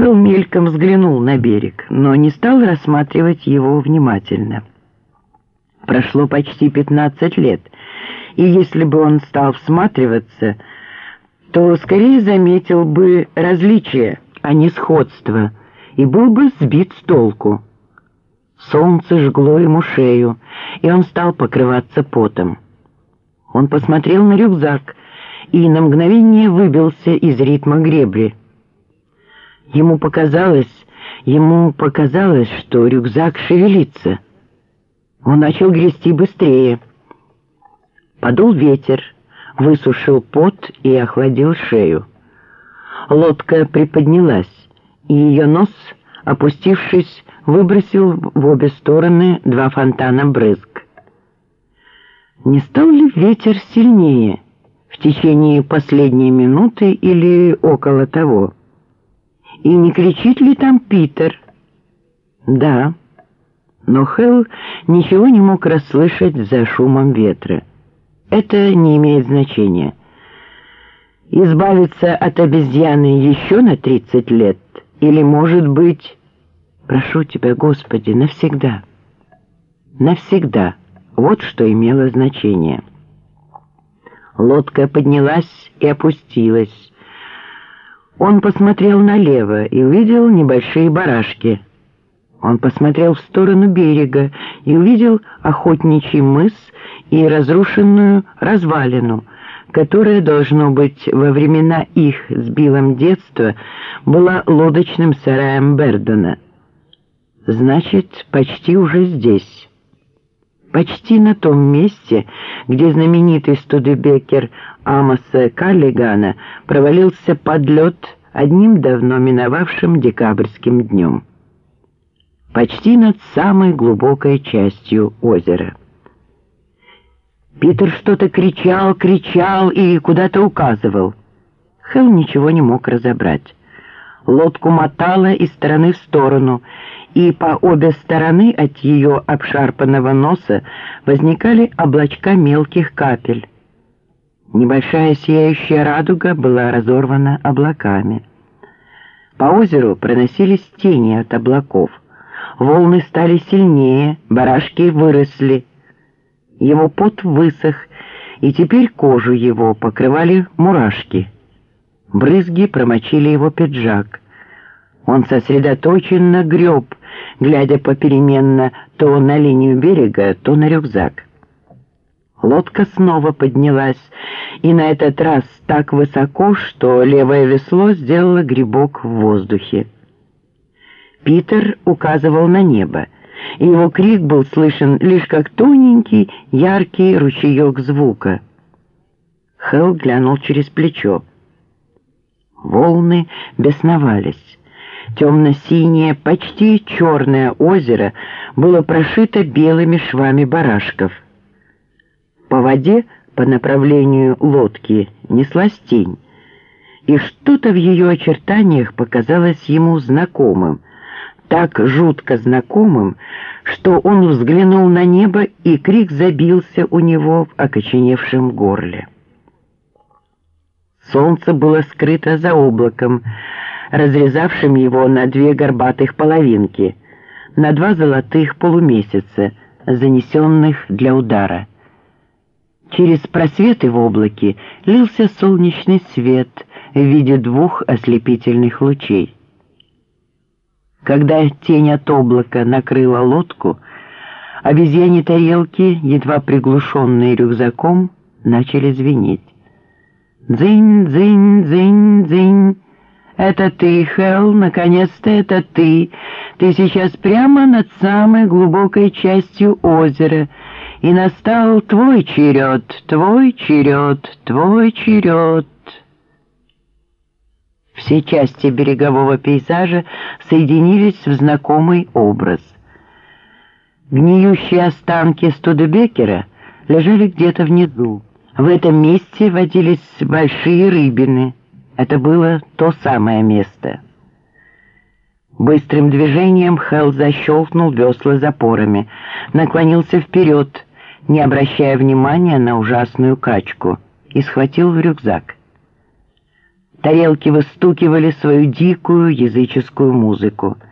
Хелл мельком взглянул на берег, но не стал рассматривать его внимательно. Прошло почти пятнадцать лет, и если бы он стал всматриваться, то скорее заметил бы различия, а не сходство, и был бы сбит с толку. Солнце жгло ему шею, и он стал покрываться потом. Он посмотрел на рюкзак и на мгновение выбился из ритма гребли. Ему показалось, ему показалось, что рюкзак шевелится. Он начал грести быстрее. Подул ветер, высушил пот и охладил шею. Лодка приподнялась, и ее нос, опустившись, выбросил в обе стороны два фонтана брызг. Не стал ли ветер сильнее в течение последней минуты или около того? И не кричит ли там Питер? Да, но Хелл ничего не мог расслышать за шумом ветра. Это не имеет значения. Избавиться от обезьяны еще на тридцать лет? Или, может быть... Прошу тебя, Господи, навсегда. Навсегда. Вот что имело значение. Лодка поднялась и опустилась. Он посмотрел налево и увидел небольшие барашки. Он посмотрел в сторону берега и увидел охотничий мыс и разрушенную развалину, которая, должно быть, во времена их с Биллом детства была лодочным сараем Бердона. Значит, почти уже здесь. Почти на том месте, где знаменитый студебекер Амоса Каллигана провалился под лед одним давно миновавшим декабрьским днем. Почти над самой глубокой частью озера. Питер что-то кричал, кричал и куда-то указывал. Хелл ничего не мог разобрать. Лодку мотало из стороны в сторону, и по обе стороны от ее обшарпанного носа возникали облачка мелких капель. Небольшая сияющая радуга была разорвана облаками. По озеру проносились тени от облаков. Волны стали сильнее, барашки выросли. Его пот высох, и теперь кожу его покрывали мурашки. Брызги промочили его пиджак. Он сосредоточенно греб, глядя попеременно то на линию берега, то на рюкзак. Лодка снова поднялась, и на этот раз так высоко, что левое весло сделало грибок в воздухе. Питер указывал на небо, и его крик был слышен лишь как тоненький, яркий ручеек звука. Хелл глянул через плечо. Волны бесновались. Темно-синее, почти черное озеро было прошито белыми швами барашков. По воде, по направлению лодки, неслась тень, и что-то в ее очертаниях показалось ему знакомым, так жутко знакомым, что он взглянул на небо, и крик забился у него в окоченевшем горле. Солнце было скрыто за облаком, разрезавшим его на две горбатых половинки, на два золотых полумесяца, занесенных для удара. Через просветы в облаке лился солнечный свет в виде двух ослепительных лучей. Когда тень от облака накрыла лодку, обезьяне тарелки, едва приглушенные рюкзаком, начали звенеть. «Дзынь, дзынь, дзынь, дзынь!» «Это ты, Хелл, наконец-то это ты. Ты сейчас прямо над самой глубокой частью озера, и настал твой черед, твой черед, твой черед». Все части берегового пейзажа соединились в знакомый образ. Гниющие останки Студебекера лежали где-то внизу. В этом месте водились большие рыбины. Это было то самое место. Быстрым движением Хелл защелкнул весла запорами, наклонился вперед, не обращая внимания на ужасную качку, и схватил в рюкзак. Тарелки выстукивали свою дикую языческую музыку —